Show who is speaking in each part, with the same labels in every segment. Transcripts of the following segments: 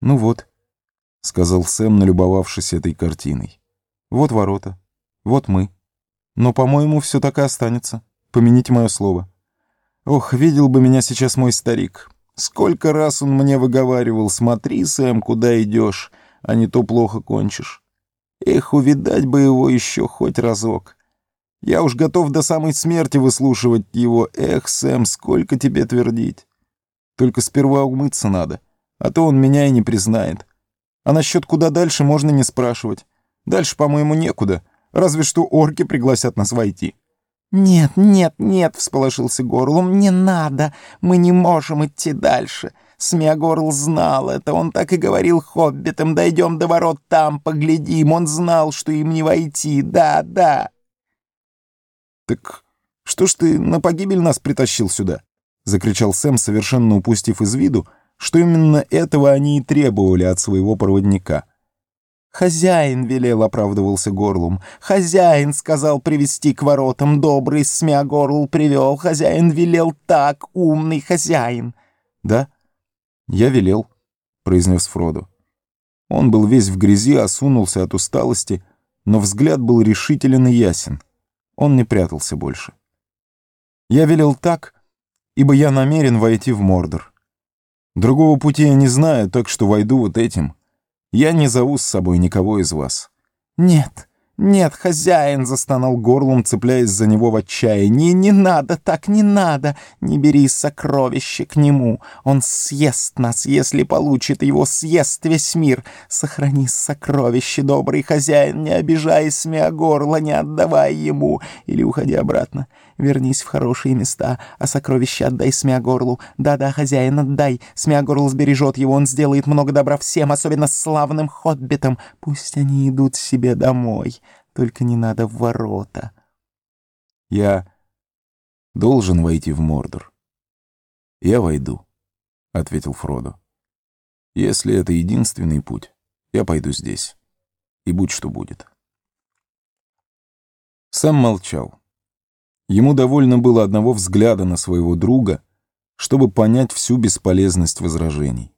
Speaker 1: «Ну вот», — сказал Сэм, налюбовавшись этой картиной. «Вот ворота. Вот мы. Но, по-моему, все так и останется. Помяните мое слово. Ох, видел бы меня сейчас мой старик. Сколько раз он мне выговаривал, смотри, Сэм, куда идешь, а не то плохо кончишь. Эх, увидать бы его еще хоть разок. Я уж готов до самой смерти выслушивать его. Эх, Сэм, сколько тебе твердить. Только сперва умыться надо, а то он меня и не признает. А насчет куда дальше можно не спрашивать. Дальше, по-моему, некуда. Разве что орки пригласят нас войти.
Speaker 2: «Нет, нет, нет», — всполошился Горлум, — «не надо, мы не можем идти дальше». Смеогорл знал это, он так и говорил хоббитам, дойдем до ворот там, поглядим, он знал, что им не войти, да, да.
Speaker 1: «Так что ж ты на погибель нас притащил сюда?» — закричал Сэм, совершенно упустив из виду, что именно этого они и требовали от своего проводника.
Speaker 2: «Хозяин велел», — оправдывался Горлум. «Хозяин сказал привести к воротам, добрый Смеогорл привел. Хозяин велел так, умный хозяин».
Speaker 1: «Да, я велел», — произнес Фродо. Он был весь в грязи, осунулся от усталости, но взгляд был решителен и ясен. Он не прятался больше. «Я велел так, ибо я намерен войти в Мордор. Другого пути я не знаю, так что войду вот этим». Я не зову с собой никого из вас».
Speaker 2: «Нет, нет, хозяин!» — застонал горлом, цепляясь за него в отчаянии. «Не надо, так не надо! Не бери сокровище к нему! Он съест нас, если получит его, съест весь мир! Сохрани сокровище, добрый хозяин, не обижай смея горла, не отдавай ему! Или уходи обратно!» Вернись в хорошие места, а сокровища отдай Смеогорлу. Да-да, хозяин, отдай. Смеогорл сбережет его, он сделает много добра всем, особенно славным хоббитам. Пусть они идут себе домой, только не надо в ворота.
Speaker 1: Я должен войти в Мордор. Я войду, — ответил Фродо. Если это единственный путь, я пойду здесь. И будь что будет. Сам молчал. Ему довольно было одного взгляда на своего друга, чтобы понять всю бесполезность возражений.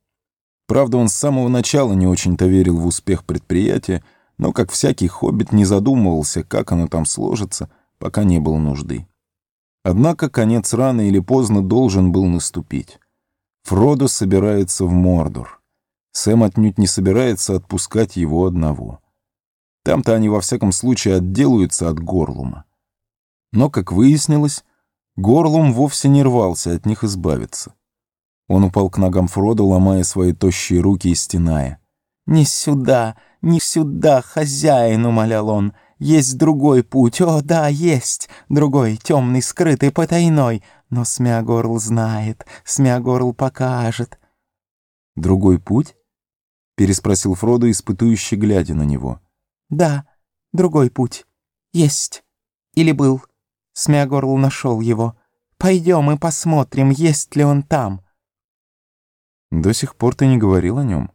Speaker 1: Правда, он с самого начала не очень-то верил в успех предприятия, но, как всякий хоббит, не задумывался, как оно там сложится, пока не было нужды. Однако конец рано или поздно должен был наступить. Фродо собирается в Мордор. Сэм отнюдь не собирается отпускать его одного. Там-то они во всяком случае отделаются от Горлума. Но, как выяснилось, горлом вовсе не рвался от них избавиться. Он упал к ногам Фрода, ломая свои тощие руки и стеная.
Speaker 2: «Не сюда, не сюда, хозяин!» — умолял он. «Есть другой путь, о, да, есть! Другой, темный, скрытый, потайной. Но Смягорл знает, Смягорл покажет».
Speaker 1: «Другой путь?» — переспросил Фродо, испытующе глядя на него.
Speaker 2: «Да, другой путь. Есть. Или был». Смеогорл нашел его. Пойдем и посмотрим, есть ли он там.
Speaker 1: До сих пор ты не говорил о нем?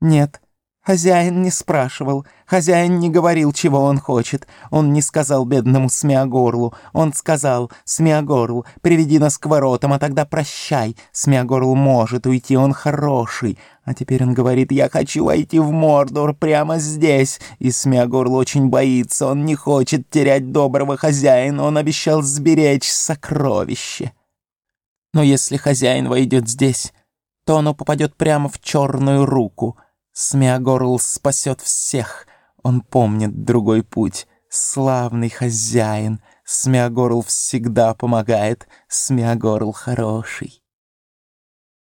Speaker 2: Нет. Хозяин не спрашивал, хозяин не говорил, чего он хочет. Он не сказал бедному Смеогорлу. Он сказал, Смеогорл, приведи нас к воротам, а тогда прощай. Смеогорл может уйти, он хороший. А теперь он говорит, я хочу войти в Мордор прямо здесь. И Смеогорл очень боится, он не хочет терять доброго хозяина, он обещал сберечь сокровище. Но если хозяин войдет здесь, то оно попадет прямо в черную руку — Смеогорл спасет всех. Он помнит другой путь. Славный хозяин. Смеогорл всегда помогает. Смеогорл хороший.